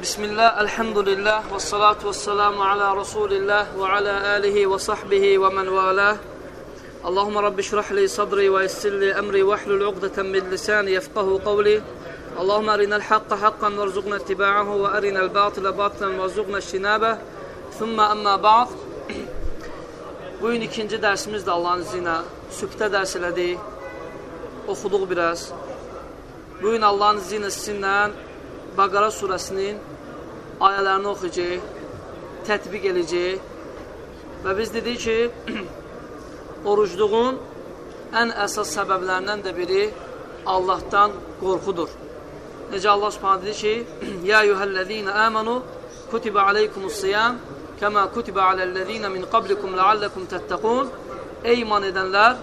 بسم الله الحمد لله والصلاة والسلام على رسول الله وعلى آله وصحبه ومن والاه اللهم رب اشرح لي صدري ويسر لي أمري واحلل عقدة من لساني يفقه قولي اللهم أرنا الحق حقا وارزقنا اتباعه وأرنا الباطل باطلا وارزقنا اجتنابه ثم أما بعد Bugün ikinci dersimiz de Allahın izniyle sübhdə dərs elədik, oxuduq biraz. Bugün Allahın izniyle sizinle Baqara suresinin ayələrini oxuyacaq, tətbiq eləyəcək və biz dedik ki, orucluğun ən əsas səbəblərindən də biri Allahdan qorxudur. Necə Allah subhanə dedi ki, Yə yuhəllədiyinə əmənu kutibə aleykumus siyam kəmə kutibə aləllədiyinə min qablikum ləalləkum təttəqun Ey iman edənlər,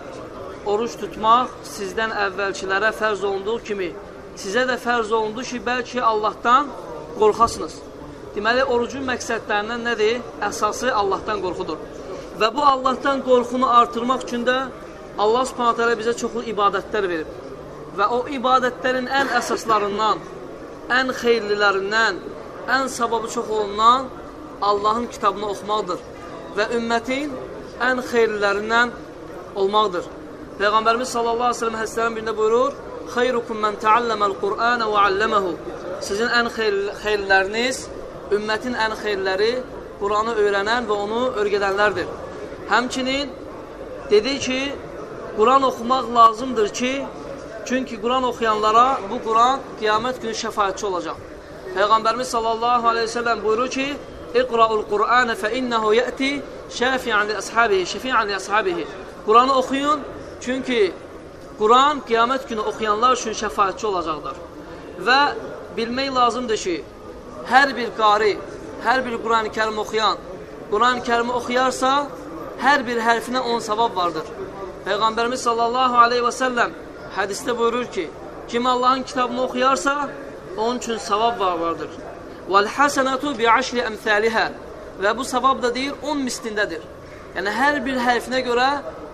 oruç tutmaq sizdən əvvəlkilərə fərz olunduğu kimi sizə də fərz olundu ki, bəlkə Allahdan qorxasınız. Deməli, orucun məqsədlərindən nədir? Əsası Allahdan qorxudur. Və bu Allahdan qorxunu artırmaq üçün də Allah subhanət hələ bizə çoxlu ibadətlər verib. Və o ibadətlərin ən əsaslarından, ən xeyirlilərindən, ən savabı çox olunan Allahın kitabını oxumaqdır. Və ümmətin ən xeyirlilərindən olmaqdır. Peyğəmbərimiz sallallahu aleyhi ve sellem hədislərin birində buyurur, Xeyrukum mən təalləməl Qur'anə və alləməhu. Sizin ən xeyr, xeyirləriniz, ümmətin ən xeyirləri Quranı öyrənən və onu örgədənlərdir. Həmçinin dedi ki, Quran oxumaq lazımdır ki, çünki Quran oxuyanlara bu Quran qiyamət günü şəfayətçi olacaq. Peyğəmbərimiz sallallahu aleyhi ve sellem buyurur ki, İqra'ul Qur'anə fə innəhu yəti şəfi'an li əshabihi, şəfi'an li əshabihi. Quranı oxuyun, çünki Quran qiyamət günü oxuyanlar üçün şəfayətçi olacaqdır. Və bilmək lazımdır ki, hər bir qari, hər bir Quran-ı kərim oxuyan, Quran-ı kərimi oxuyarsa, hər bir hərfinə 10 savab vardır. Peyğəmbərimiz sallallahu aleyhi və səlləm hədisdə buyurur ki, kim Allahın kitabını oxuyarsa, onun üçün savab var vardır. وَالْحَسَنَةُ بِعَشْرِ əmthəlihə Və bu savab da deyir, 10 mislindədir. Yəni, hər bir hərfinə görə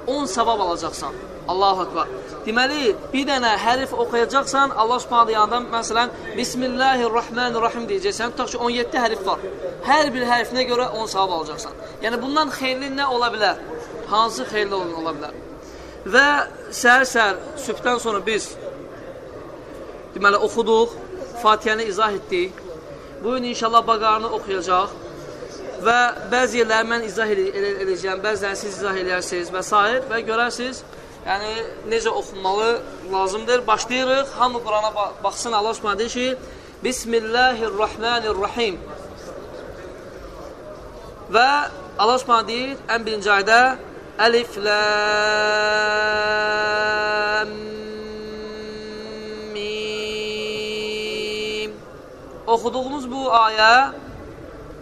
10 savab alacaqsan. Allahu Akbar. Deməli, bir dənə hərif oxuyacaqsan, Allah Subhanahu yanından məsələn Bismillahirrahmanirrahim deyəcəksən. Tutaq ki, 17 hərf var. Hər bir hərfinə görə 10 savab alacaqsan. Yəni bundan xeyirli nə ola bilər? Hansı xeyirli ola bilər? Və səhər-səhər sübhdən sonra biz deməli oxuduq, Fatihəni izah etdik. Bu gün inşallah Baqarını oxuyacaq və bəzi yerləri mən izah edəcəyəm, bəziləri siz izah edərsiniz və s. və görərsiniz yəni necə oxunmalı lazımdır. Başlayırıq. Hamı Qurana baxsın. Allah Subhanahu deyir ki: Bismillahirrahmanirrahim. Və Allah Subhanahu deyir ən birinci ayədə Əlif lam mim. Oxuduğumuz bu ayə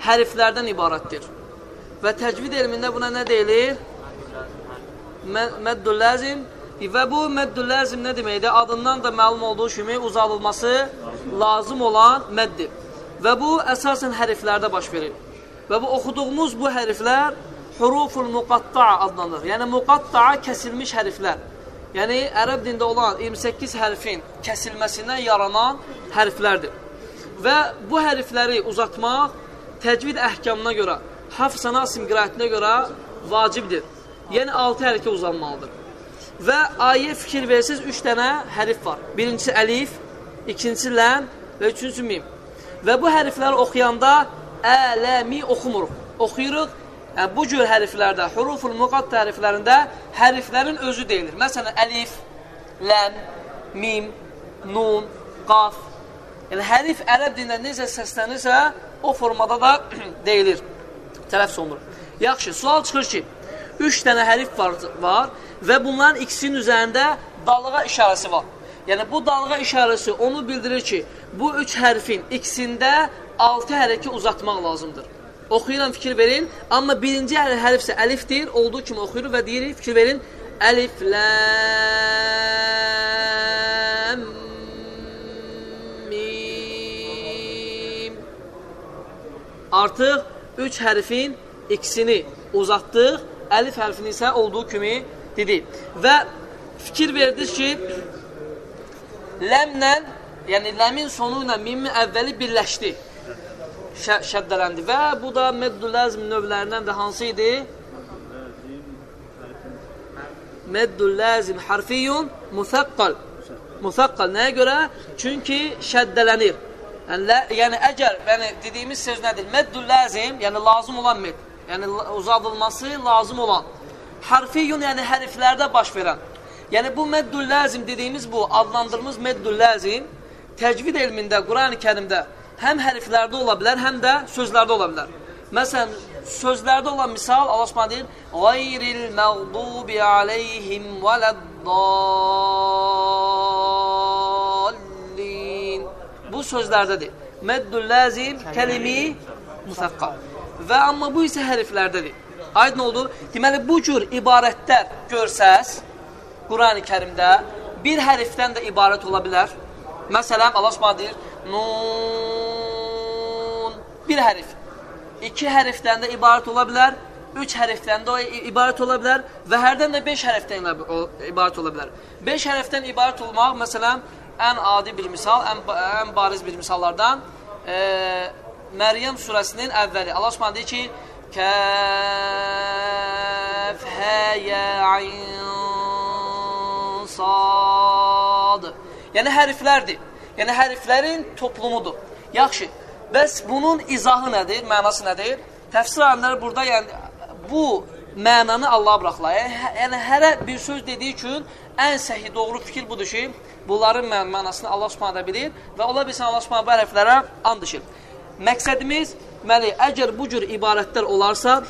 hərflərdən ibarətdir. Və təcvid elmində buna nə deyilir? Məddül ləzim və bu məddül ləzim nə deməkdir? Adından da məlum olduğu kimi uzadılması lazım olan məddir. Və bu əsasən hərflərdə baş verir. Və bu oxuduğumuz bu hərflər huruful muqatta'a adlanır. Yəni muqatta'a kəsilmiş hərflər. Yəni ərəb dində olan 28 hərfin kəsilməsindən yaranan hərflərdir. Və bu hərfləri uzatmaq təcvid əhkamına görə, hafz sanasim qiraətinə görə vacibdir. Yəni 6 hərəkə uzanmalıdır. Və ayə fikir versiniz 3 dənə hərif var. Birincisi əlif, ikincisi ləm və üçüncüsü mim. Və bu hərfləri oxuyanda ələmi oxumuruq. Oxuyuruq. Yəni, bu cür hərflərdə, huruful müqatt hərflərində hərflərin özü deyilir. Məsələn, əlif, ləm, mim, nun, qaf. Yəni, hərif ərəb dilində necə səslənirsə, o formada da deyilir, tələfs olunur. Yaxşı, sual çıxır ki, üç dənə hərif var, var və bunların ikisinin üzərində dalğa işarəsi var. Yəni, bu dalğa işarəsi onu bildirir ki, bu üç hərfin ikisində altı hərəki uzatmaq lazımdır. Oxuyuram, fikir verin. Amma birinci hərf isə əlifdir. Olduğu kimi oxuyur və deyirik, fikir verin. Əlif, ləm, mim. Artıq üç hərfin ikisini uzatdıq əlif hərfini isə olduğu kimi dedi. Və fikir verdiniz ki, ləmlə, yəni ləmin sonu ilə mimin əvvəli birləşdi. şə şəddələndi və bu da meddül ləzm növlərindən də hansı idi? Meddül ləzim harfiyyun musaqqal. Musaqqal nəyə görə? Çünki şəddələnir. Yəni, yəni əgər yəni dediyimiz söz nədir? Meddül ləzim, yəni lazım olan med. Yəni uzadılması lazım olan. Harfiyyun yəni hərflərdə baş verən. Yəni bu meddül ləzim dediyimiz bu adlandırdığımız meddül ləzim təcvid elmində, Qurani-Kərimdə həm hərflərdə ola bilər, həm də sözlərdə ola bilər. Məsələn, sözlərdə olan misal Allah Subhanahu deyir: "Gayril məğdubi aleyhim vələddallin." Bu sözlərdədir. Meddül lazim kəlimi musaqqal. Və amma bu isə hərflərdədir. Aydın oldu? Deməli bu cür ibarətlər görsəz Qurani-Kərimdə bir hərfdən də ibarət ola bilər. Məsələn, Allah Subhanahu deyir: "Nun" bir hərf iki hərfdən də ibarət ola bilər, üç hərfdən də ibarət ola bilər və hərdən də beş hərfdən ibarət ola bilər. Beş hərfdən ibarət olmaq, məsələn, ən adi bir misal, ən, ən bariz bir misallardan e, Məryəm surəsinin əvvəli. Allah Subhanahu deyir ki, Kəf, hə, yə, ayn, sad. Yəni hərflərdir. Yəni hərflərin toplumudur. Yaxşı. Bəs bunun izahı nədir, mənası nədir? Təfsir alimləri burada yəni bu mənanı Allah buraxırlar. Yəni, hə, yəni hərə bir söz dediyi üçün ən səhi doğru fikir budur ki, bunların mən mənasını Allah Subhanahu bilir və ola bilsin Allah Subhanahu bu hərflərə and içir. Məqsədimiz deməli, əgər bu cür ibarətlər olarsa,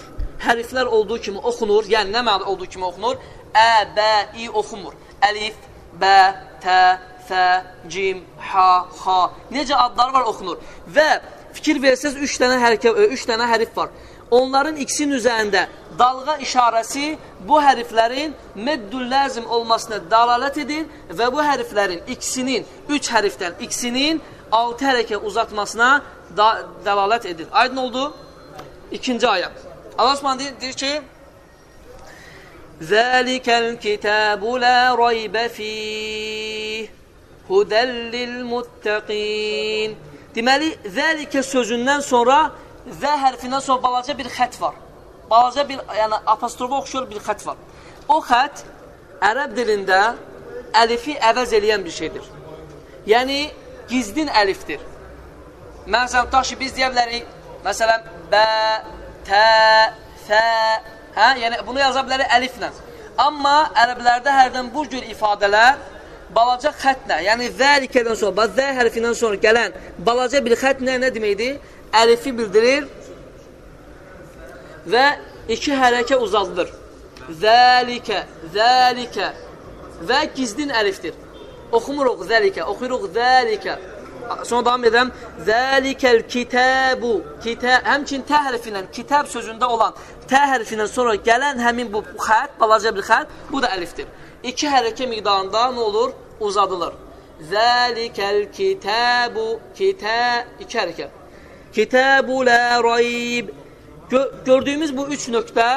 hərflər olduğu kimi oxunur. Yəni nə məna olduğu kimi oxunur? Ə, bə, i oxunmur. Əlif, bə, tə, fə, cim, ha, xa. Necə adları var oxunur. Və fikir versəz 3 dənə hərəkə 3 dənə hərf var. Onların ikisinin üzərində dalğa işarəsi bu hərflərin meddül lazım olmasına dalalət edir və bu hərflərin ikisinin 3 hərfdən ikisinin 6 hərəkə uzatmasına da dəlalət edir. Aydın oldu? İkinci ayət. Allah Subhanahu deyir, deyir ki: "Zəlikəl kitabu la rayba fih hudəllil muttaqin." Deməli, zəlikə sözündən sonra zə hərfindən sonra balaca bir xət var. Balaca bir, yəni apostrofa oxşuyor bir xət var. O xət ərəb dilində əlifi əvəz eləyən bir şeydir. Yəni, gizdin əlifdir. Məsələn, tutaq ki, biz deyə bilərik, məsələn, bə, tə, fə, hə? Yəni, bunu yaza bilərik əliflə. Amma ərəblərdə hərdən bu cür ifadələr balaca xətlə, yəni zəlikədən sonra, zə hərfindən sonra gələn balaca bir xətlə nə deməkdir? Əlifi bildirir və iki hərəkə uzadılır. Zəlikə, zəlikə və gizdin əlifdir. Oxumuruq zəlikə, oxuyuruq zəlikə. Sonra davam edirəm. Zəlikəl kitəbu. Kitə, həmçin tə hərfindən, kitab sözündə olan tə hərfindən sonra gələn həmin bu xət, balaca bir xət, bu da əlifdir. İki hərəkə miqdarında nə olur? Uzadılır. Zəlikəl kitəbu. Kitə, iki hərəkə. Kitəbu lə rayib. Gö gördüyümüz bu üç nöqtə,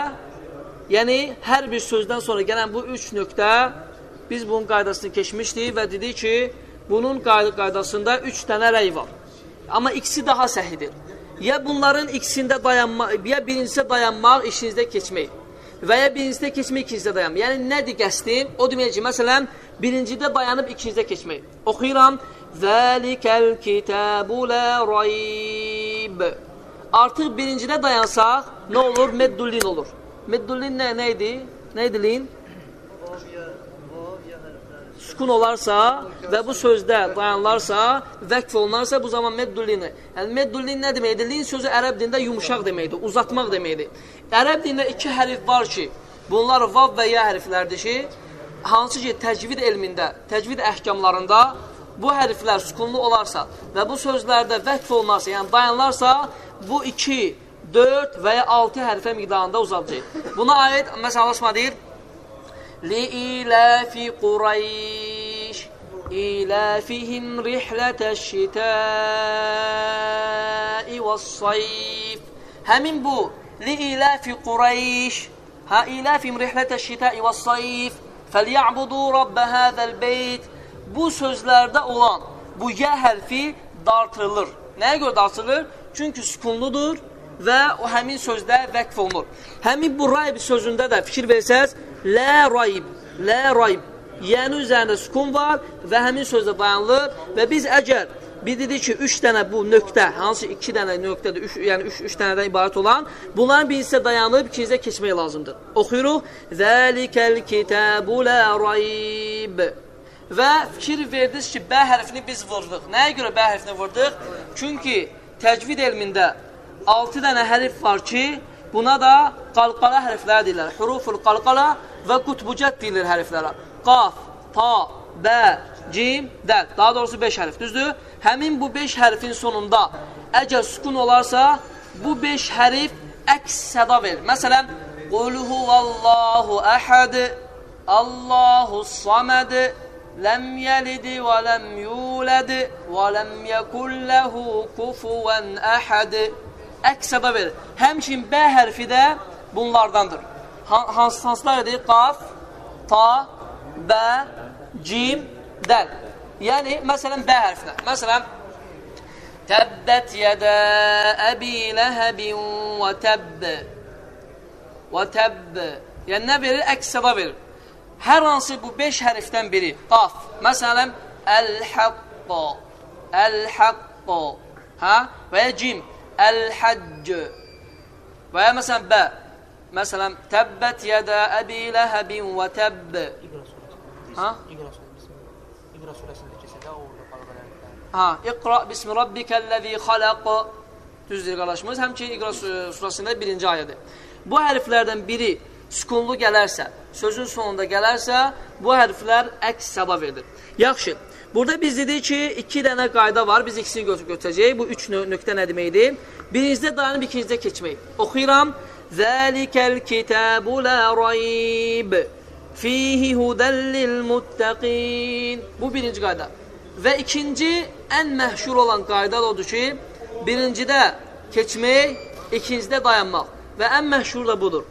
yəni hər bir sözdən sonra gələn bu üç nöqtə, biz bunun qaydasını keçmişdik və dedik ki, bunun qaydasında üç dənə rəy var. Amma ikisi daha səhidir. Ya bunların ikisində dayanmaq, ya birincisi dayanmaq, işinizdə keçmək. Və ya birincisidə keçmək, ikincidə dayanmaq. Yəni, nədir qəsdim? O ki, məsələn, birincidə dayanıb ikincidə keçmək. Oxuyuram. Zəlikəl kitəbu lə rayib. Artıq birincidə dayansaq, nə olur? Meddullin olur. Meddullin nə, nə idi? Nə idi lin? Sükun olarsa və bu sözdə dayanlarsa, vəqf olunarsa, bu zaman meddullini. Yəni, meddullin nə deməkdir? Lin sözü ərəb dində yumuşaq deməkdir, uzatmaq deməkdir. Ərəb dində iki hərif var ki, bunlar vav və ya hərflərdir ki, hansı ki, təcvid elmində, təcvid əhkamlarında bu hərflər sükunlu olarsa və bu sözlərdə vəqf olunarsa, yəni dayanlarsa, bu iki, dörd və ya altı hərfə miqdarında uzadacaq. Buna aid, məsələn, deyir, لإيلاف قريش إيلافهم رحلة الشتاء والصيف Həmin bu لإيلاف قريش ها إيلافهم رحلة الشتاء والصيف فليعبدوا رب هذا البيت Bu sözlərdə olan bu ya hərfi dartılır. Nəyə görə dartılır? Çünki sükunludur və o həmin sözdə vəqf olunur. Həmin bu rayb sözündə də fikir versəz, lə rayb, lə rayb. Yəni üzərində sükun var və həmin sözdə dayanılır və biz əgər bir dedik ki, üç dənə bu nöqtə, hansı iki dənə nöqtədir, üç, yəni üç, üç dənədən ibarət olan, bunların birincisi dayanıb, ikincisi keçmək lazımdır. Oxuyuruq. Zəlikəl kitabu la rayb. Və fikir verdiniz ki, bə hərfini biz vurduq. Nəyə görə bə hərfini vurduq? Çünki təcvid elmində 6 dənə hərf var ki, buna da qalqala hərflər deyirlər. Huruful qalqala və qutbucət deyilir hərflərə. Qaf, ta, bə, cim, dəl. Daha doğrusu 5 hərf, düzdür? Həmin bu 5 hərfin sonunda əgər sukun olarsa, bu 5 hərf əks səda verir. Məsələn, Qul huvallahu əhəd, Allahu saməd, ləm yəlid və ləm yulad və ləm yəkulləhu kufuvan əhəd. Əks səda verir. Həmçin B hərfi də bunlardandır. Hansı hansılardır? Qaf, ta, bə, cim, dəl. Yəni, məsələn, bə hərfinə. Məsələn, Təbbət yədə əbi ləhəbin və təbb. Və təbb. Yəni, nə verir? Əks səda verir. Hər hansı bu beş hərfdən biri, qaf, məsələn, əl-həqqo, əl-həqqo, hə? və ya cim, əl-həcc, və ya məsələn, bə, məsələn, təbbət yədə əbi ləhəbin və təbb. Ha? İqra surəsində keçəndə orada qalqalar. Ha, İqra bismi rabbikəl-ləzi xalaq. Düzdür qardaşımız, həmçinin İqra surəsində birinci ayədir. Bu hərflərdən biri sükunlu gələrsə, sözün sonunda gələrsə, bu hərflər əks səda verilir. Yaxşı, burada biz dedik ki, iki dənə qayda var, biz ikisini gö götürəcəyik. Bu üç nöqtə nə deməkdir? Birincidə dayanıb, ikincidə keçmək. Oxuyuram. Zəlikəl kitabu la rayb. Fihi hudəllil muttəqin. Bu birinci qayda. Və ikinci, ən məhşur olan qayda odur ki, birincidə keçmək, ikincidə dayanmaq. Və ən məşhur da budur.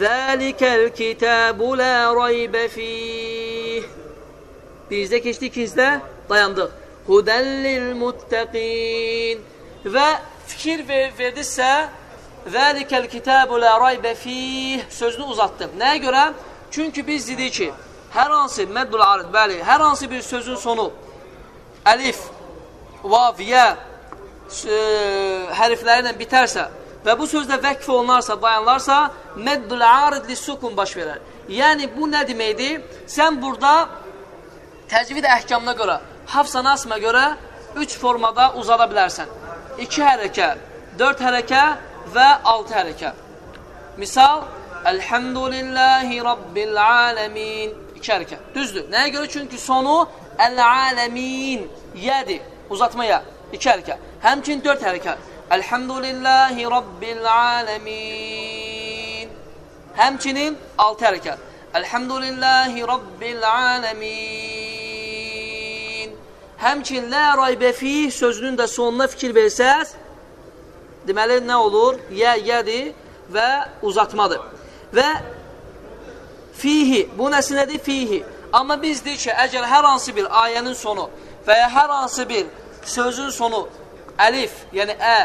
Zəlikəl kitabu la raybə fih. Bizdə keçdik, ikincidə dayandıq. Hudəllil muttəqin. Və fikir ver verdinizsə, Zəlikəl kitabu la raybə fih sözünü uzatdım. Nəyə görə? Çünki biz dedik ki, hər hansı məddul arid, bəli, hər hansı bir sözün sonu əlif, vav, yə e, hərfləri ilə bitərsə və bu sözdə vəqf olunarsa, dayanlarsa, məddul arid li sukun baş verər. Yəni, bu nə deməkdir? Sən burada təcvid əhkamına görə, hafsa nasmə görə üç formada uzada bilərsən. İki hərəkə, dörd hərəkə və altı hərəkə. Misal, Elhamdülillahi Rabbil alemin. İki hərəkət. Düzdür. Nəyə görə? Çünki sonu əl-alemin yədir. Uzatmaya. İki hərəkət. Həmçin dörd hərəkət. Elhamdülillahi Rabbil alemin. Həmçinin altı hərəkət. Elhamdülillahi Rabbil alemin. Həmçin lə raybə fih sözünün də sonuna fikir versəz, deməli nə olur? Yə, yədir və uzatmadır. Və fihi, bu nəsi nədir? Fihi. Amma biz deyik ki, əgər hər hansı bir ayənin sonu və ya hər hansı bir sözün sonu əlif, yəni ə,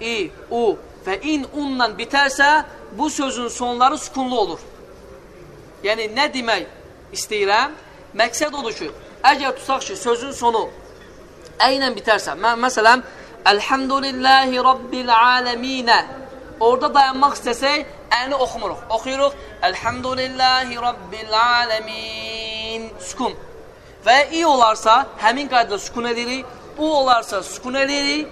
i, u və in, unla bitərsə, bu sözün sonları sükunlu olur. Yəni, nə demək istəyirəm? Məqsəd odur ki, əgər tutaq ki, sözün sonu ə ilə bitərsə, mən, məsələn, Əlhamdülillahi Rabbil aləminə Orada dayanmaq istəsək, əni oxumuruq. Oxuyuruq. Elhamdülillahi Rabbil alemin. Sukun. Və i olarsa, həmin qaydada sukun edirik. U olarsa sukun edirik.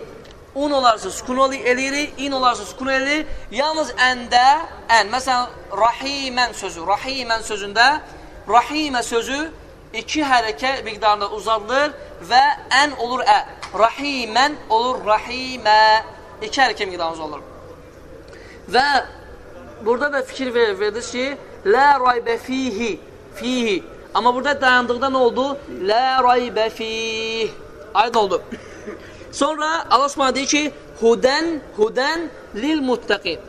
Un olarsa sukun edirik. In olarsa sukun edirik. Yalnız əndə, ən. Məsələn, rahimən sözü. Rahimən sözündə, rahimə sözü iki hərəkə miqdarında uzadılır və ən olur ə. Rahimən olur rahimə. İki hərəkə miqdarında uzadılır. Və burada da fikir ver, verdiniz ki, Lə raybə fihi, fihi. Amma burada dayandıqda nə oldu? Lə raybə fih. Aydın oldu. Sonra Allah Subhanahu deyir ki, hudən, hudən lil muttaqin.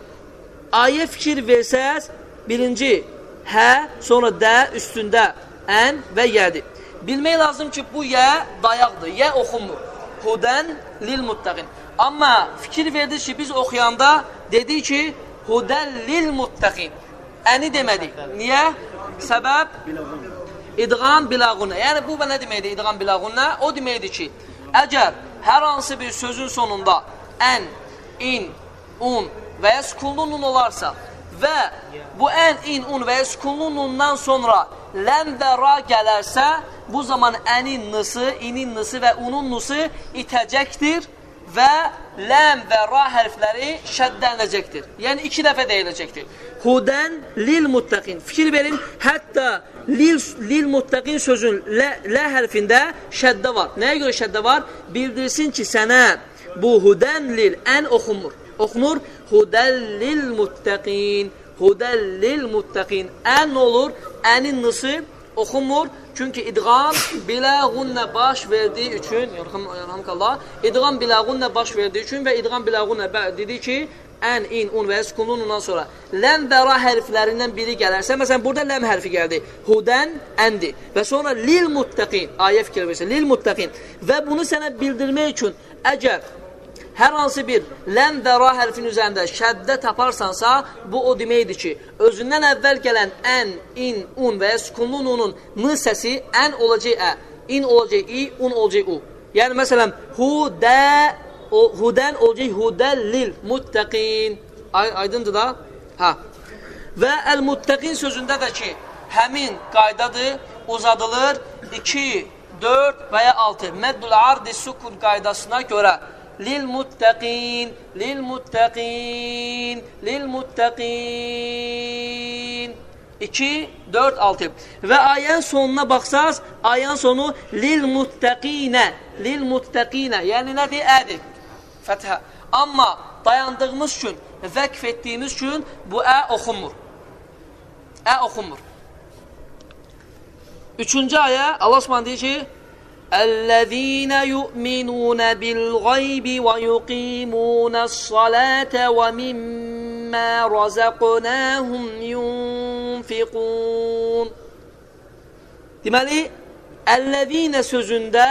Ayə fikir versəz, birinci hə, sonra də üstündə ən və yədir. Bilmək lazım ki, bu yə dayaqdır, yə oxunmur. Hudən lil muttaqin. Amma fikir verdik ki, biz oxuyanda dedik ki, Hudən lil muttaqin. Əni demədik. Niyə? Səbəb idğam bilağunna. Yəni bu nə deməkdir idğam bilağunna? O deməkdir ki, əgər hər hansı bir sözün sonunda ən, in, un və ya sukunlu nun olarsa və bu ən, in, un və ya sukunlu nundan sonra ləm və ra gələrsə, bu zaman ənin nısı, inin nısı və unun nısı itəcəkdir və ləm və ra hərfləri şəddələnəcəkdir. Yəni iki dəfə deyiləcəkdir. Hudən lil muttaqin. Fikir verin, hətta lil, lil muttaqin sözün lə, lə hərfində şəddə var. Nəyə görə şəddə var? Bildirsin ki, sənə bu hudən lil ən oxunmur. Oxunur hudəllil muttaqin. Hudəllil muttaqin. Ən olur? Ənin nısı oxunmur. Çünki idğam biləğunlə baş verdiyi üçün, yarhamkallah, idğam biləğunlə baş verdiyi üçün və idğam biləğunlə dedi ki, ən, in, un və ya sükunun ondan sonra ləm və ra hərflərindən biri gələrsə, məsələn, burada ləm hərfi gəldi. Hudən, əndir. Və sonra lil muttaqin, ayə fikir versə, lil muttaqin. Və bunu sənə bildirmək üçün, əgər hər hansı bir ləm və ra hərfin üzərində şəddə taparsansa, bu o deməkdir ki, özündən əvvəl gələn ən, in, un və ya sükunlu nunun n səsi ən olacaq ə, in olacaq i, un olacaq u. Yəni, məsələn, hudə, o, hudən olacaq hudəllil muttəqin. Ay, aydındır da? Hə. Və əl-muttəqin sözündə də ki, həmin qaydadır, uzadılır 2, 4 və ya 6. Məddül ardi sukun qaydasına görə lilmuttaqin, lilmuttaqin, lilmuttaqin. 2, 4, 6. Və ayənin sonuna baxsaz, ayənin sonu lilmuttaqinə, lilmuttaqinə. Yəni nədir? Ədir. Fəthə. Amma dayandığımız üçün, vəqf etdiyimiz üçün bu ə oxunmur. Ə oxunmur. Üçüncü ayə Allah Subhanahu deyir ki: الذين يؤمنون بالغيب ويقيمون الصلاة ومما رزقناهم ينفقون. Deməli, əlləzinə sözündə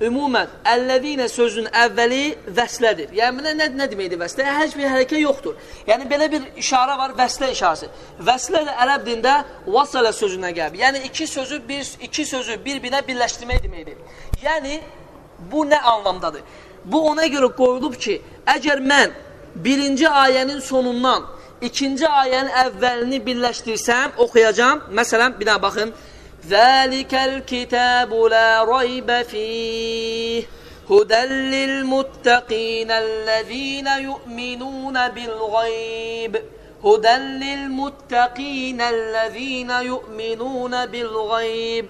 ümumən, əlləzinə sözün əvvəli vəslədir. Yəni, nə, nə deməkdir vəslə? Heç bir hərəkə yoxdur. Yəni, belə bir işarə var, vəslə işarəsi. Vəslə də ərəb dində vasələ sözündən gəlib. Yəni, iki sözü, bir, iki sözü bir-birinə birləşdirmək deməkdir. Yəni, bu nə anlamdadır? Bu ona görə qoyulub ki, əgər mən birinci ayənin sonundan ikinci ayənin əvvəlini birləşdirsəm, oxuyacam. Məsələn, bir daha baxın. ذلك الكتاب لا ريب فيه هدى للمتقين الذين يؤمنون بالغيب هدى للمتقين الذين يؤمنون بالغيب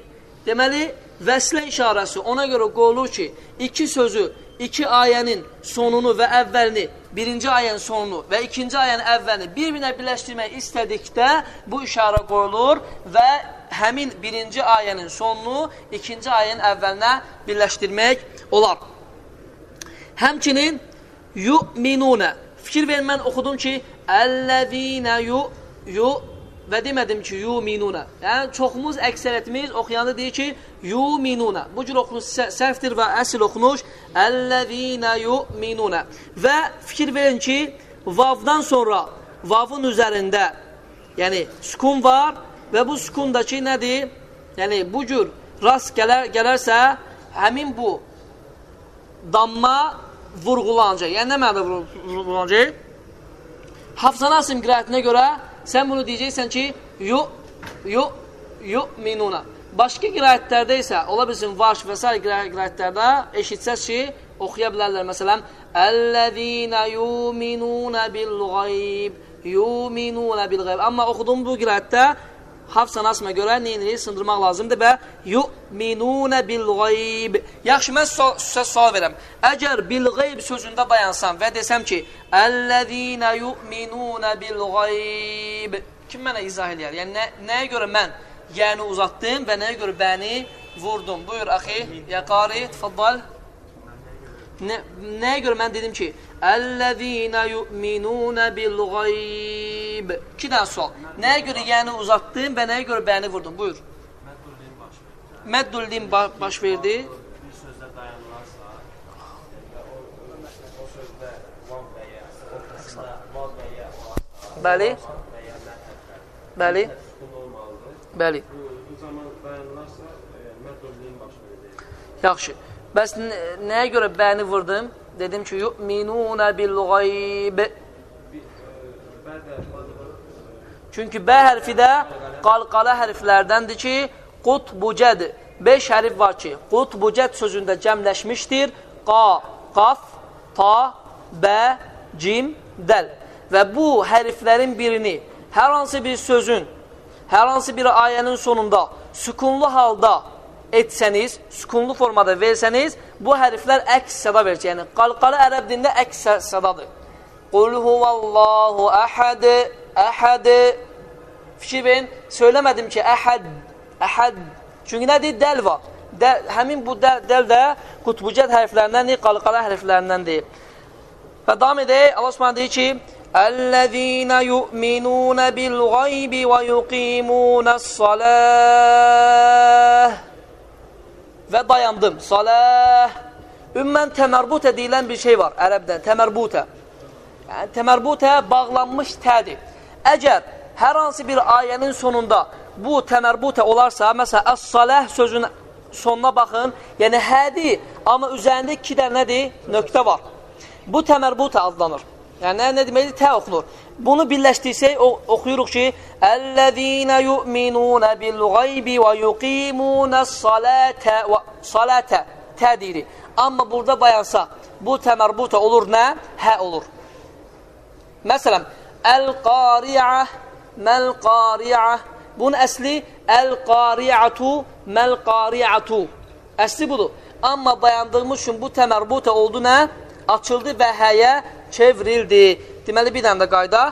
Deməli, vəslə işarəsi ona görə qoyulur ki, iki sözü, iki ayənin sonunu və əvvəlini, birinci ayənin sonunu və ikinci ayənin əvvəlini bir-birinə birləşdirmək istədikdə bu işarə qoyulur və həmin birinci ayənin sonunu ikinci ayənin əvvəlinə birləşdirmək olar. Həmçinin yu'minunə. Fikir verin, mən oxudum ki, əlləzinə yu, yu və demədim ki, yu'minunə. Yəni, çoxumuz, əksəriyyətimiz oxuyanda deyir ki, yu'minunə. Bu cür oxunuş səhvdir və əsl oxunuş əlləzinə yu'minunə. Və fikir verin ki, vavdan sonra vavın üzərində yəni sukun var və bu sukundakı nədir? Yəni, bu cür rast gələr, gələrsə, həmin bu damma vurğulanacaq. Yəni, nə mənada vurğulanacaq? Hafsan Asim qirayətinə görə sən bunu deyəcəksən ki, yu, yu, yu minuna. Başqa qirayətlərdə isə, ola bilsin, vaş və s. qirayətlərdə eşitsəz ki, oxuya bilərlər. Məsələn, Əl-ləzīnə yuminunə bil-qayb, yuminunə bil-qayb. Amma oxuduğum bu qirayətdə Hafsan asma görə neyini sındırmaq lazımdır və yu'minunə bil-gayb. Yaxşı, mən sizə sual verəm. Əgər bil-gayb sözündə dayansam və desəm ki, Əl-ləzīnə yu'minunə bil-gayb. Kim mənə izah eləyər? Yəni, nə, nəyə görə mən yəni uzatdım və nəyə görə bəni vurdum? Buyur, axi, ya qari, tfaddal. Nə, nəyə görə mən dedim ki, Əl-ləzīnə yu'minūna bil-ğayb. 2 dənə sual. Nəyə görə yəni uzatdın və nəyə görə bəni vurdun? Buyur. Məddul din baş verdi. Məddul din baş verdi. Bir sözdə dayanılarsa, o sözdə vam və ya, ortasında vam və ya Bəli. Bəli. Bəli. Bu zaman dayanılarsa, məddul din baş verdi. Yaxşı. Bəs nəyə görə bəni vurdun? Dedim ki, yu'minuna bil. Bədə, Çünki B hərfi də qalqala hərflərdəndir ki, qutbucəd. 5 hərf var ki, qutbucəd sözündə cəmləşmişdir. Qa, qaf, ta, bə, cim, dəl. Və bu hərflərin birini hər hansı bir sözün, hər hansı bir ayənin sonunda sükunlu halda etsəniz, sükunlu formada versəniz, bu hərflər əks səda verəcək. Yəni, qalqalı ərəb dində əks sədadır. Qul huvallahu əhəd, əhəd. Fikir verin, söyləmədim ki, əhəd, əhəd. Çünki nədir? Dəl var. Dəl, həmin bu dəl, dəl də qutbucət hərflərindəndir, qalqala hərflərindəndir. Və davam edək, Allah Subhanahu deyir ki, "Əllezîne yu'minûne bil gaybi və yuqîmûne's-salâh." Və dayandım. Salah. Ümmən təmərbut edilən bir şey var ərəbdən, təmərbutə. Yəni, təmərbutə bağlanmış tədir. Əgər hər hansı bir ayənin sonunda bu təmərbutə olarsa, məsələn, əs-saləh sözünün sonuna baxın, yəni hədi, amma üzərində iki dənə nədir? Nöqtə var. Bu təmərbutə adlanır. Yəni, nə, deməkdir? Tə oxunur. Bunu birləşdirsək, o, oxuyuruq ki, Əl-ləzīnə yu'minunə bil-qaybi və yuqimunəs-salətə və salətə tədiri. Amma burada dayansaq, bu təmərbutə olur nə? Hə olur. Məsələn, Əl-qari'ə, məl-qari'ə. Bunun əsli Əl-qari'atu, məl-qari'atu. Əsli budur. Amma dayandığımız üçün bu təmərbutə oldu nə? Açıldı və həyə çevrildi. Deməli, bir dənə də qayda.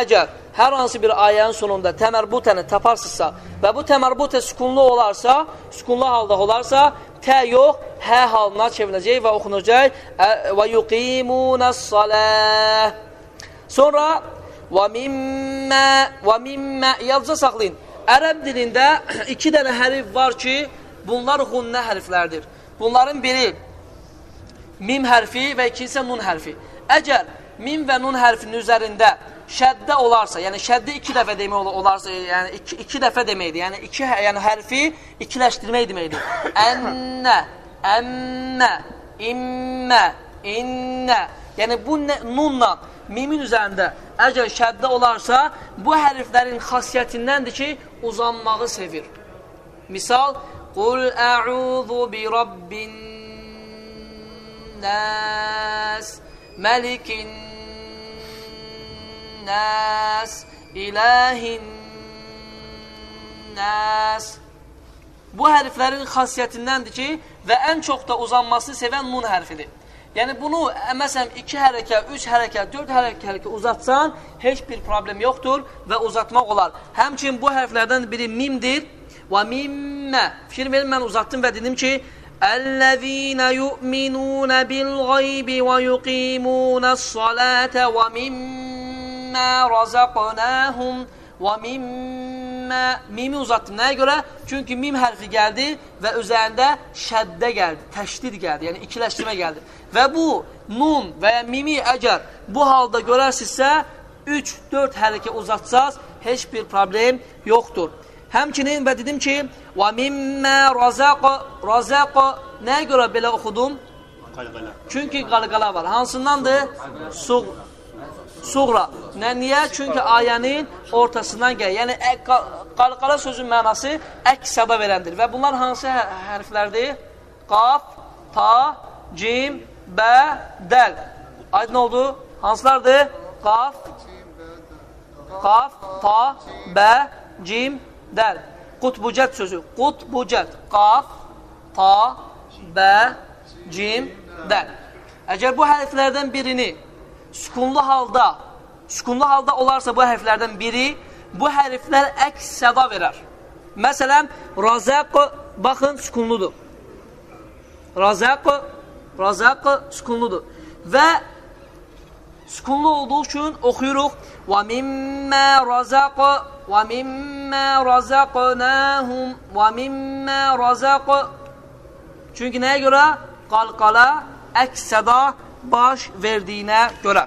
Əgər hər hansı bir ayənin sonunda təmərbutəni taparsınızsa və bu təmərbutə sükunlu olarsa, sükunlu halda olarsa, tə yox, hə halına çevriləcək və oxunacaq. Və yuqimunəs-saləh. Sonra və mimmə və mimmə yadca saxlayın. Ərəb dilində iki dənə hərf var ki, bunlar xunnə hərflərdir. Bunların biri mim hərfi və ikincisi nun hərfi. Əgər mim və nun hərfinin üzərində şəddə olarsa, yəni şəddi iki dəfə demək olarsa, yəni iki, iki dəfə deməkdir. Yəni iki yəni hərfi ikiləşdirmək deməkdir. Ənnə, əmmə, immə, innə. Yəni bu nunla mimin üzərində əgər şəddə olarsa, bu hərflərin xasiyyətindəndir ki, uzanmağı sevir. Misal, Qul ə'udhu bi rabbin nas, məlikin nas, ilahin nas. Bu hərflərin xasiyyətindəndir ki, və ən çox da uzanmasını sevən nun hərfidir. Yəni bunu məsələn 2 hərəkət, 3 hərəkət, 4 hərəkət uzatsan, heç bir problem yoxdur və uzatmaq olar. Həmçinin bu hərflərdən biri mimdir. Və mimmə. Fikir verin, mən uzatdım və dedim ki, Bil-qaybi və yuqimunəs-salətə və mimmə razaqnəhum və mimmə mimi uzatdım. Nəyə görə? Çünki mim hərfi gəldi və üzərində şəddə gəldi, təşdid gəldi, yəni ikiləşdirmə gəldi. Və bu nun və ya mimi əgər bu halda görərsinizsə, 3-4 hərəkə uzatsaz, heç bir problem yoxdur. Həmçinin və dedim ki, və mimmə razaq, razaq nəyə görə belə oxudum? Qalqala. Çünki qalqala var. Hansındandır? Suğ, suğra. Nə, niyə? Çünki ayənin ortasından gəlir. Yəni, qalqala sözün mənası əks səda verəndir. Və bunlar hansı hə hərflərdir? Qaf, ta, cim, bə, dəl. Aydın oldu? Hansılardır? Qaf, qaf, ta, bə, cim, dəl. Qutbucət sözü. Qutbucət. Qaf, ta, bə, cim, dəl. Əgər bu hərflərdən birini sükunlu halda, sükunlu halda olarsa bu hərflərdən biri, bu hərflər əks səda verər. Məsələn, razaq, baxın, sükunludur. Razaq, razaq sükunludur. Və sükunlu olduğu üçün oxuyuruq. Və mimmə razaq, razaqnahum, və mimmə razaq. Çünki nəyə görə? Qalqala, əks səda baş verdiyinə görə.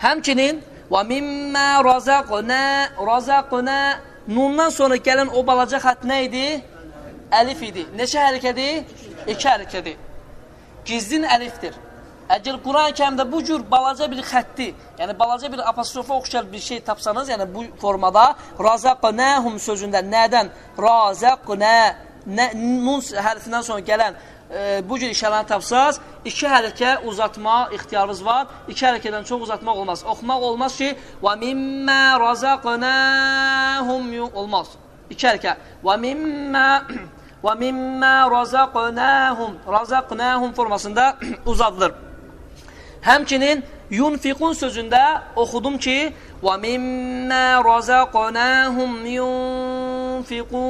Həmçinin mimmə razaqnə, razaqnə nundan sonra gələn o balaca xət nə idi? Əlif idi. Neçə hərəkədir? İki hərəkədir. Gizlin əlifdir. Əgər Quran-ı Kərimdə bu cür balaca bir xətti, yəni balaca bir apostrofa oxşar bir şey tapsanız, yəni bu formada razaqnəhum sözündə nədən razaqnə nə, nun hərfindən sonra gələn e, bu cür işarəni tapsaz, iki hərəkə uzatma ixtiyarınız var. İki hərəkədən çox uzatmaq olmaz. Oxumaq olmaz ki, və mimmə razaqnəhum olmaz. İki hərəkə. Və mimmə və mimmə razaqnəhum razaqnəhum formasında uzadılır. Həmçinin yunfiqun sözündə oxudum ki, və mimmə razaqnahum yunfiqun.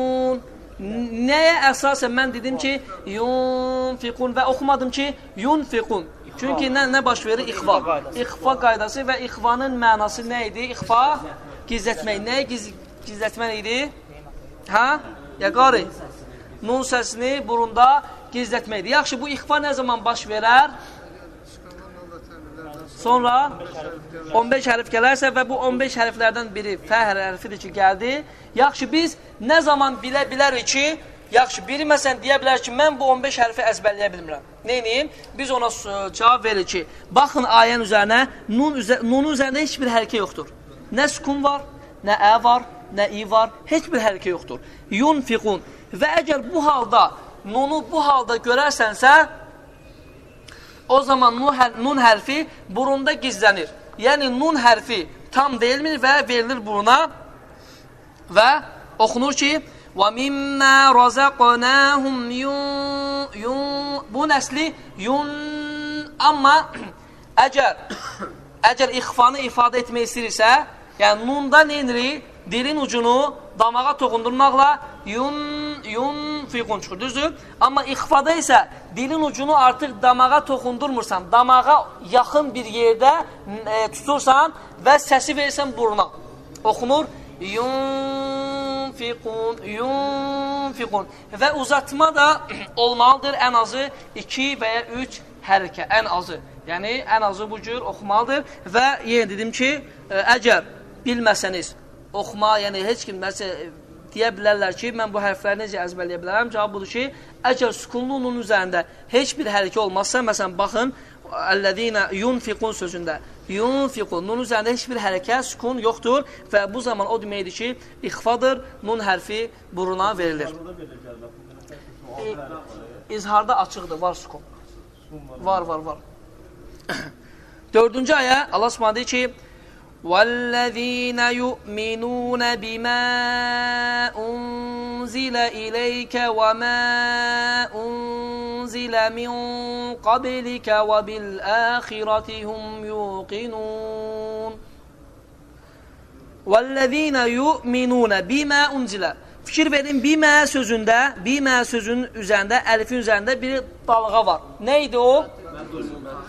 Nəyə əsasən mən dedim ki, yunfiqun və oxumadım ki, yunfiqun. Çünki nə, nə baş verir? İxfa. İxfa qaydası və ixfanın mənası nə idi? İxfa gizlətmək. Nəyə giz, gizlətmək idi? Hə? Ya qari. Nun səsini burunda gizlətməkdir. Yaxşı, bu ixfa nə zaman baş verər? Sonra 15 hərf gələrsə və bu 15 hərflərdən biri fə hərfidir ki, gəldi. Yaxşı, biz nə zaman bilə bilərik ki, yaxşı, biri məsələn deyə bilər ki, mən bu 15 hərfi əzbərləyə bilmirəm. Neyniyim? Biz ona cavab veririk ki, baxın ayənin üzərinə, nun üzə nunun üzərində heç bir hərəkə yoxdur. Nə sukun var, nə ə var, nə i var, heç bir hərəkə yoxdur. Yunfiqun. Və əgər bu halda, nunu bu halda görərsənsə, o zaman nun, hər, nun hərfi burunda gizlənir. Yəni nun hərfi tam deyilmir və verilir buruna və oxunur ki, mimmə razaqnahum yun, yun bu nəsli yun amma əgər əgər ixfanı ifadə etmək istəyirsə, yəni nunda nə edirik? Dilin ucunu damağa toxundurmaqla yun yunfiqun çıxır, düzdür? Amma ixfada isə dilin ucunu artıq damağa toxundurmursan, damağa yaxın bir yerdə e, tutursan və səsi verirsən buruna. Oxunur yunfiqun, yunfiqun və uzatma da olmalıdır ən azı 2 və ya 3 hərəkə, ən azı. Yəni, ən azı bu cür oxumalıdır və yenə dedim ki, e, əgər bilməsəniz, oxuma, yəni heç kim məsələ deyə bilərlər ki, mən bu hərfləri necə əzbərləyə bilərəm? Cavab budur ki, əgər sükunlu nun üzərində heç bir hərəkə olmazsa, məsələn, baxın, əllədinə yunfiqun sözündə, yunfiqun, nun üzərində heç bir hərəkə, sükun yoxdur və bu zaman o deməkdir ki, ixfadır, nun hərfi buruna verilir. E, izharda açıqdır, var sükun. Var, var, var. Dördüncü ayə Allah Subhanahu deyir ki: والذين يؤمنون بما أنزل إليك وما أنزل من قبلك وبالآخرة هم يوقنون والذين يؤمنون بما أنزل Fikir verin, bimə sözündə, bimə sözünün üzərində, əlifin üzərində bir dalğa var. Nə idi o?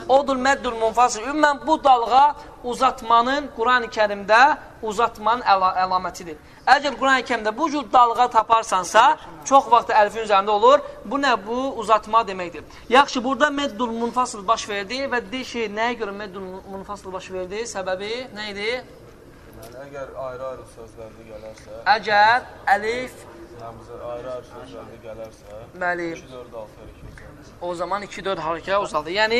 Odur məddül munfasıl. Ümumən bu dalğa uzatmanın Quran-ı Kərimdə uzatmanın əla əlamətidir. Əgər Quran-ı Kərimdə bu cür dalğa taparsansa, çox vaxt əlifin üzərində olur. Bu nə? Bu uzatma deməkdir. Yaxşı, burada meddul munfasıl baş verdi və deyir ki, nəyə görə meddul munfasıl baş verdi? Səbəbi nə idi? Yəni, əgər ayrı-ayrı sözlərdə gələrsə... Əgər əlif... Ayrı-ayrı sözlərdə gələrsə... Bəli. 2-4-6 o zaman 2-4 harəkəyə uzaldı. Yəni,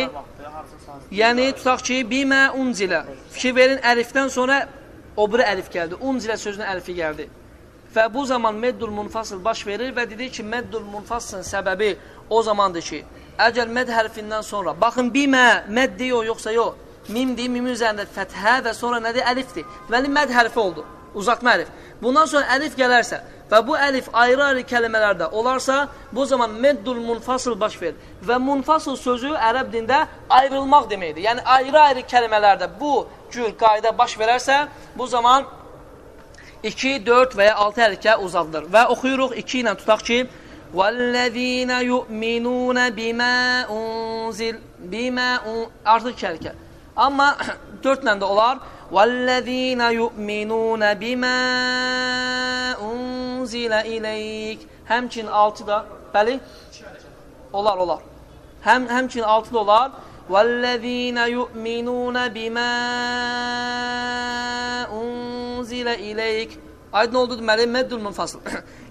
yəni tutaq ki, bimə unzilə. Fikir verin, əlifdən sonra o biri əlif gəldi. Unzilə sözünün əlifi gəldi. Və bu zaman meddul munfasıl baş verir və dedi ki, meddul munfasılın səbəbi o zamandır ki, əgər med hərfindən sonra, baxın, bimə, məd deyil, yoxsa yox, mimdir, mimin üzərində fəthə və sonra nədir? Əlifdir. Vəli məd hərfi oldu, uzatma əlif. Bundan sonra əlif gələrsə, və bu əlif ayrı-ayrı kəlmələrdə olarsa, bu zaman meddul munfasıl baş verir. Və munfasıl sözü ərəb dində ayrılmaq deməkdir. Yəni, ayrı-ayrı kəlmələrdə bu cür qayda baş verərsə, bu zaman 2, 4 və ya 6 hərəkə uzadılır. Və oxuyuruq 2 ilə tutaq ki, وَالَّذ۪ينَ يُؤْمِنُونَ بِمَا أُنْزِلْ بِمَا Artıq 2 hərəkə. Amma 4 ilə də olar. وَالَّذ۪ينَ يُؤْمِنُونَ بِمَا أُنْزِلَ إِلَيْكَ Həmçin altı da, bəli? Olar, olar. Həm, həmçin altı da olar. وَالَّذ۪ينَ يُؤْمِنُونَ بِمَا أُنْزِلَ إِلَيْكَ Aydın oldu deməli, meddül munfasıl.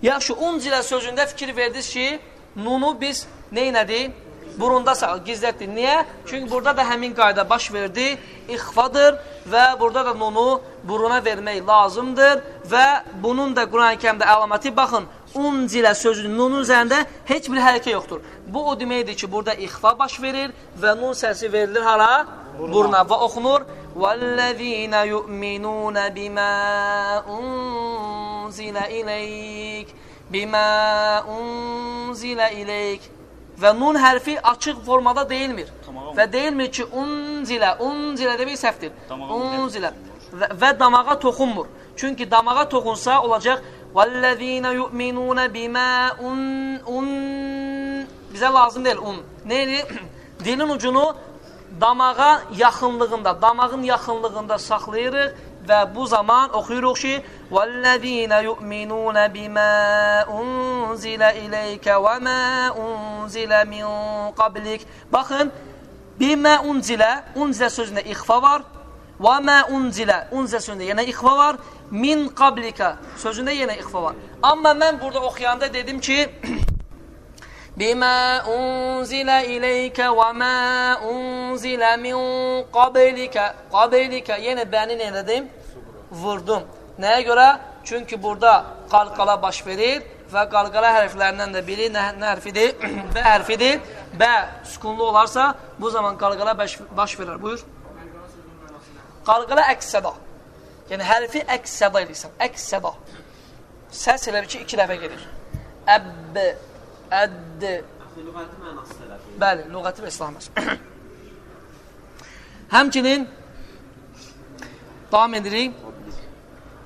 Yaxşı, unzilə sözündə fikir verdiniz ki, nunu biz neynədik? Burunda gizlətdik. Niyə? Çünki burada da həmin qayda baş verdi, ixfadır və burada da nunu buruna vermək lazımdır və bunun da Quran-ı kərimdə əlaməti, baxın, unzilə sözünün nunun üzərində heç bir hərəkə yoxdur. Bu o deməkdir ki, burada ixfa baş verir və nun səsi verilir hara? Buruna və oxunur. وَالَّذ۪ينَ يُؤْمِنُونَ بِمَا أُنْزِلَ إِلَيْكَ بِمَا أُنْزِلَ إِلَيْكَ Və nun hərfi açıq formada deyilmir. Tamam. Və deyilmir ki, unzilə, unzilə demək səhvdir. Tamam. Unzilə. Və, və damağa toxunmur. Çünki damağa toxunsa olacaq وَالَّذ۪ينَ يُؤْمِنُونَ بِمَا un, un Bizə lazım deyil un. Neydi? Dilin ucunu damağa yaxınlığında, damağın yaxınlığında saxlayırıq və bu zaman oxuyuruq ki وَالَّذ۪ينَ يُؤْمِنُونَ بِمَا أُنْزِلَ إِلَيْكَ وَمَا أُنْزِلَ مِنْ قَبْلِكَ Baxın, bimə unzilə, unzilə sözündə ixfa var. Və mə unzilə, unzilə sözündə yenə ixfa var. Min qablikə sözündə yenə ixfa var. Amma mən burada oxuyanda dedim ki, بما أنزل إليك وما أنزل من قبلك قبلك yenə bəni nə elədim? Vurdum. Nəyə görə? Çünki burada qalqala baş verir və qalqala hərflərindən də biri nə, nə hərfidir? B hərfidir. B sükunlu olarsa bu zaman qalqala baş, baş verir. Buyur. Qalqala əks-səda. Yəni hərfi əks-səda edirsən. Əks-səda. Səs elə bir ki, iki dəfə gedir. Əbb Ədd. Lüğəti mənası tələb Bəli, lüğəti və İslamız. Həmçinin davam edirik.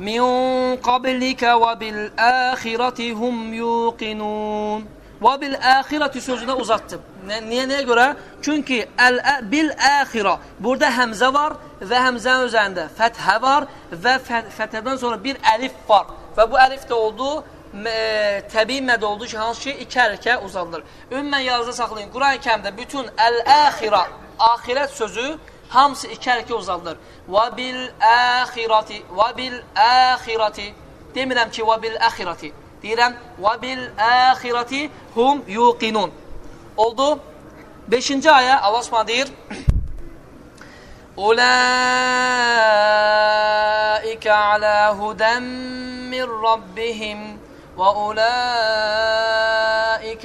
Min qablikə və bil əxirəti hum yuqinun. Və bil əxirəti sözünü uzatdım. Niyə, nəyə görə? Çünki əl bil əxirə. Burada həmzə var və həmzənin üzərində fəthə var və fəthədən sonra bir əlif var. Və bu əlif də oldu təbii məd oldu ki, hansı ki, iki hərəkə uzanılır. Ümumən yazda saxlayın. Quran-ı kəmdə bütün əl-əxirə, axirət sözü hamısı iki hərəkə uzanılır. Və bil-əxirəti, və bil-əxirəti. Demirəm ki, və bil-əxirəti. Deyirəm, və bil-əxirəti hum yuqinun. Oldu. Beşinci ayə Allah Subhanahu deyir: Ulaika ala hudan min rabbihim وَاُولَٰئِكَ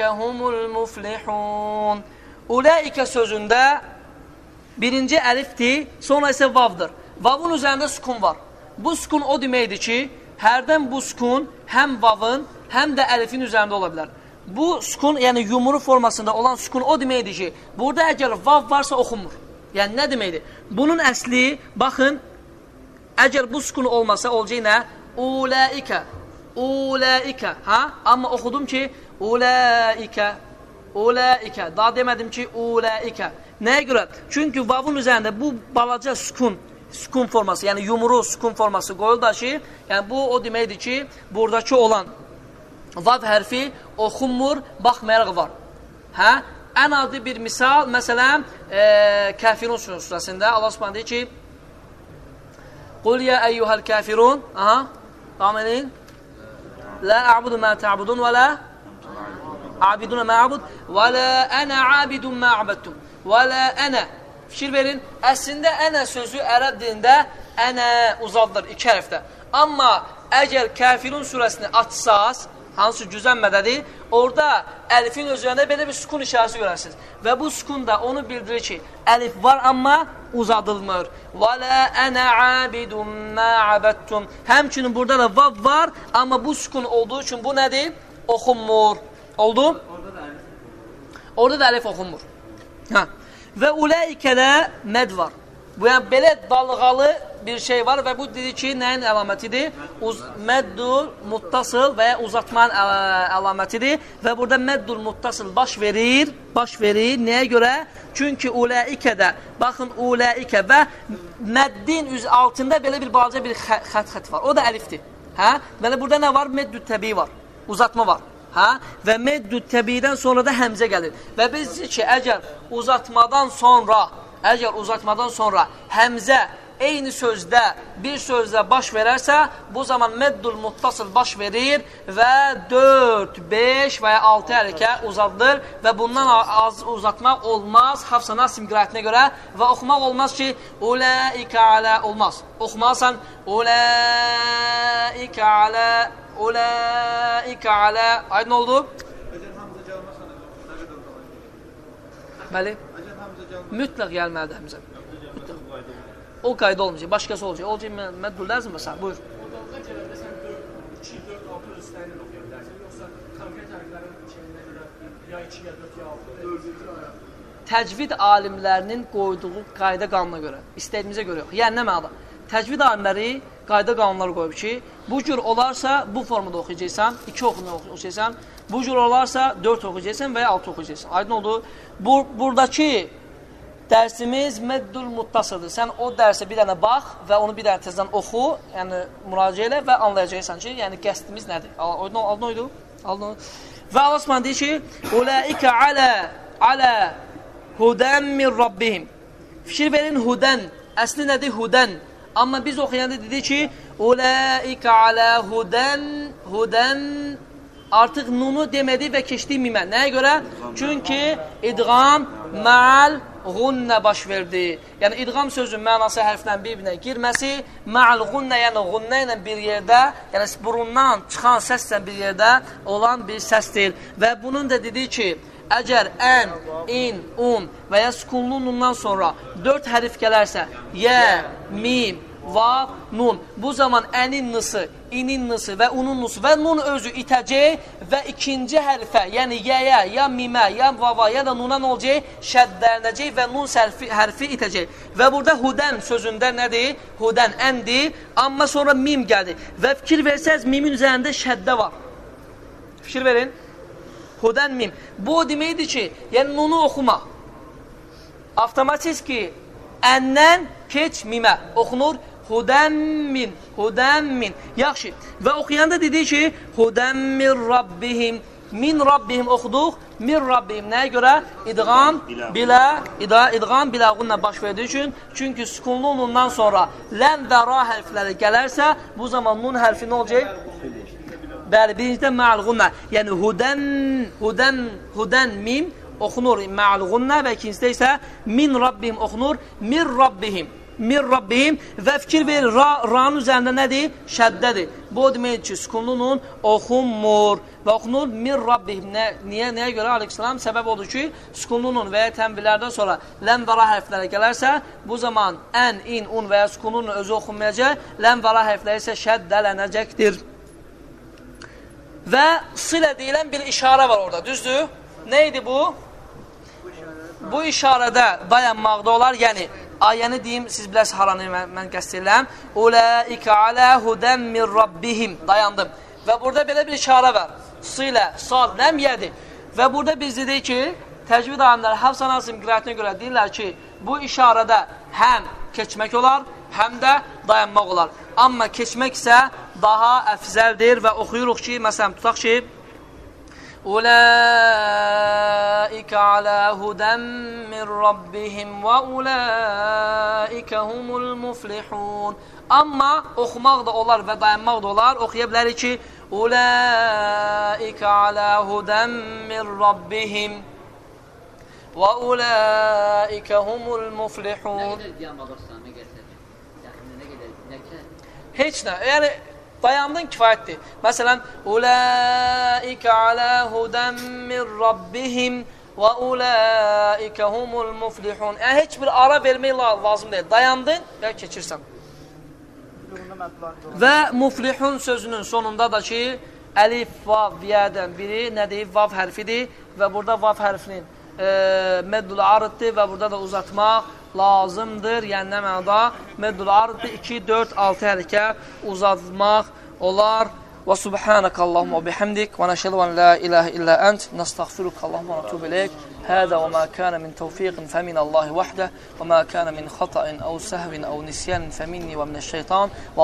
هُمُ الْمُفْلِحُونَ Ulaika sözündə birinci əlifdir, sonra isə vavdır. Vavın üzərində sukun var. Bu sukun o deməkdir ki, hərdən bu sukun həm vavın, həm də əlifin üzərində ola bilər. Bu sukun, yəni yumru formasında olan sukun o deməkdir ki, burada əgər vav varsa oxunmur. Yəni nə deməkdir? Bunun əsli, baxın, əgər bu sukun olmasa olacaq nə? Ulaika Ulaika. Ha? Amma oxudum ki, ulaika. Ulaika. Daha demədim ki, ulaika. Nəyə görə? Çünki vavun üzərində bu balaca sukun, sukun forması, yəni yumru sukun forması qoyulda ki, yəni bu o deməkdir ki, buradakı olan vav hərfi oxunmur, baxmayaraq var. Hə? Ən adi bir misal, məsələn, e, Kəfirun surəsində Allah Subhanahu deyir ki: "Qul ya eyyuhel kafirun." Aha. Davam edin. La a'budu ma ta'budun və la abiduna ma a'bud. Və la ana abidun ma abadtum. Və la ana. Fikir verin. Əslində ənə sözü ərəb dilində ənə uzadılır iki hərfdə. Amma əgər Kafirun surəsini açsaz hansı güzənmədədir orada əlifin özlərində belə bir sukun işarəsi görərsiniz. Və bu sukun da onu bildirir ki əlif var amma uzadılmır. Və la ənə abidun mə abəttum həmçinin burada da vav var amma bu sukun olduğu üçün bu nədir? oxunmur. Oldu? orada da əlif oxunmur. Hə. və uləikədə məd var yəni belə dalğalı bir şey var və bu dedi ki, nəyin əlamətidir? Uz məddul muttasıl və ya uzatmanın əl əlamətidir və burada məddul muttasıl baş verir, baş verir. Nəyə görə? Çünki uləikədə, baxın uləikə və məddin üz altında belə bir balaca bir xət xət var. O da əlifdir. Hə? Belə burada nə var? Meddül təbii var. Uzatma var. Hə? Və meddu təbiidən sonra da həmzə gəlir. Və biz ki, əgər uzatmadan sonra, əgər uzatmadan sonra həmzə eyni sözdə bir sözdə baş verərsə, bu zaman meddul muttasıl baş verir və 4, 5 və ya 6 hərəkə uzadılır və bundan az uzatmaq olmaz Hafsa Nasim qirayətinə görə və oxumaq olmaz ki, uləikə alə olmaz. Oxumasan uləikə alə uləikə alə aydın oldu? Bəli. Mütləq gəlməlidir həmzə. O qayda olmayacaq, başqası olacaq. Olacaq mən məddul lazım məsələn. Buyur. Qolda görə məsələn 2, 4, 6 öz istəyini oxuya bilərsən, yoxsa konkret hərflərin şeyinə görə ya 2, ya 4, ya 6, 4 Təcvid alimlərinin qoyduğu qayda qanuna görə, istədiyimizə görə yox. Yəni nə mənada? Təcvid alimləri qayda qanunlar qoyub ki, bu cür olarsa bu formada oxuyacaqsan, 2 oxunu oxuyacaqsan, bu cür olarsa 4 oxuyacaqsan və ya 6 oxuyacaqsan. Aydın oldu? Bu buradakı Dərsimiz meddul muttasıldır. Sən o dərsə bir dənə bax və onu bir dənə təzədən oxu, yəni müraciə elə və anlayacaqsan ki, yəni qəsdimiz nədir. Aydın aldın oydu? Aldın. Və Allah Subhanahu deyir ki: "Ulaika ala ala hudan min rabbihim." Fikir verin hudan. Əsli nədir hudan? Amma biz oxuyanda dedik ki: "Ulaika ala hudan hudan" Artıq nunu demədi və keçdi mimə. Nəyə görə? Çünki idğam ma'al ğunnə baş verdi. Yəni idğam sözün mənası hərflə bir-birinə girməsi, ma'al ğunnə, yəni ğunnə ilə bir yerdə, yəni burundan çıxan səslə bir yerdə olan bir səsdir. Və bunun da dediyi ki, əgər ən, in, un və ya sukunlu nundan sonra dörd hərif gələrsə, yə, mim, vav, nun. Bu zaman ənin nısı, inin nısı və unun nısı və nun özü itəcək və ikinci hərfə, yəni yəyə, ya mimə, ya vava, ya da nuna nə olacaq? Şəddələnəcək və nun sərfi, hərfi itəcək. Və burada hudən sözündə nədir? Hudən əndir, amma sonra mim gəldi. Və fikir versəz, mimin üzərində şəddə var. Fikir verin. Hudən mim. Bu deməkdir ki, yəni nunu oxuma. Avtomatik ki, əndən keç mimə oxunur Hudəmmin, hudəmmin. Yaxşı. Və oxuyanda dedi ki, hudəmmir rabbihim. Min rabbihim oxuduq. Min rabbihim nəyə görə? İdğam bilə, ida, idğam biləğunla baş verdiyi üçün. Çünki sükunlu nundan sonra ləm və ra hərfləri gələrsə, bu zaman nun hərfi nə olacaq? Bəli, birincidə mə'al-ğunna. Yəni hudən, hudən, hudən mim oxunur mə'al-ğunna və ikincidə isə min rabbihim oxunur min rabbihim min Rabbihim və fikir verir, ra, ranın üzərində nədir? Şəddədir. Bu o deməkdir ki, sükunlunun oxunmur və oxunur min Rabbihim. Nə, niyə? Nəyə görə aleyhissalam? Səbəb odur ki, sükunlunun və ya tənbillərdən sonra ləm və ra hərfləri gələrsə, bu zaman ən, in, un və ya sükunlunun özü oxunmayacaq, ləm və ra hərfləri isə şəddələnəcəkdir. Və silə deyilən bir işarə var orada, düzdür? Nə idi bu? Bu işarədə dayanmaqda olar, yəni ayəni deyim, siz biləsiz haranı mən, mən qəst edirəm. Ulaika ala hudan min rabbihim. Dayandım. Və burada belə bir işarə var. Silə, sad, ləm yədi. Və burada biz dedik ki, təcvid alimləri Hafsa Nasim qirayətinə görə deyirlər ki, bu işarədə həm keçmək olar, həm də dayanmaq olar. Amma keçmək isə daha əfzəldir və oxuyuruq ki, məsələn, tutaq ki, أولئك على هدى من ربهم وأولئك هم المفلحون Amma oxumaq da olar və dayanmaq da olar. Oxuya bilərik ki, Ulaika ala hudan min rabbihim və ulaika humul muflihun. Heç nə. Yəni dayandın kifayətdir. Məsələn, Ulaika ala hudan min rabbihim və ulaika humul muflihun. Yəni, heç bir ara vermək lazım deyil. Dayandın və keçirsən. Və muflihun sözünün sonunda da ki, əlif, vav, viyədən biri nədir? Vav hərfidir və burada vav hərfinin e, meddul arıddır və burada da uzatmaq lazımdır. Yəni nə mənada? Meddul ardı 2, 4, 6 hərəkə uzatmaq olar. Və subhanək Allahumma bihamdik və nəşədu ən la ilahə illə ənt nəstəğfiruk Allahumma və tubu iləyik. Hədə və mə kənə min təvfiqin fəmin Allahi vəhdə və mə kənə min xatəin əv səhvin əv nisyanin fəminni və minə şeytan və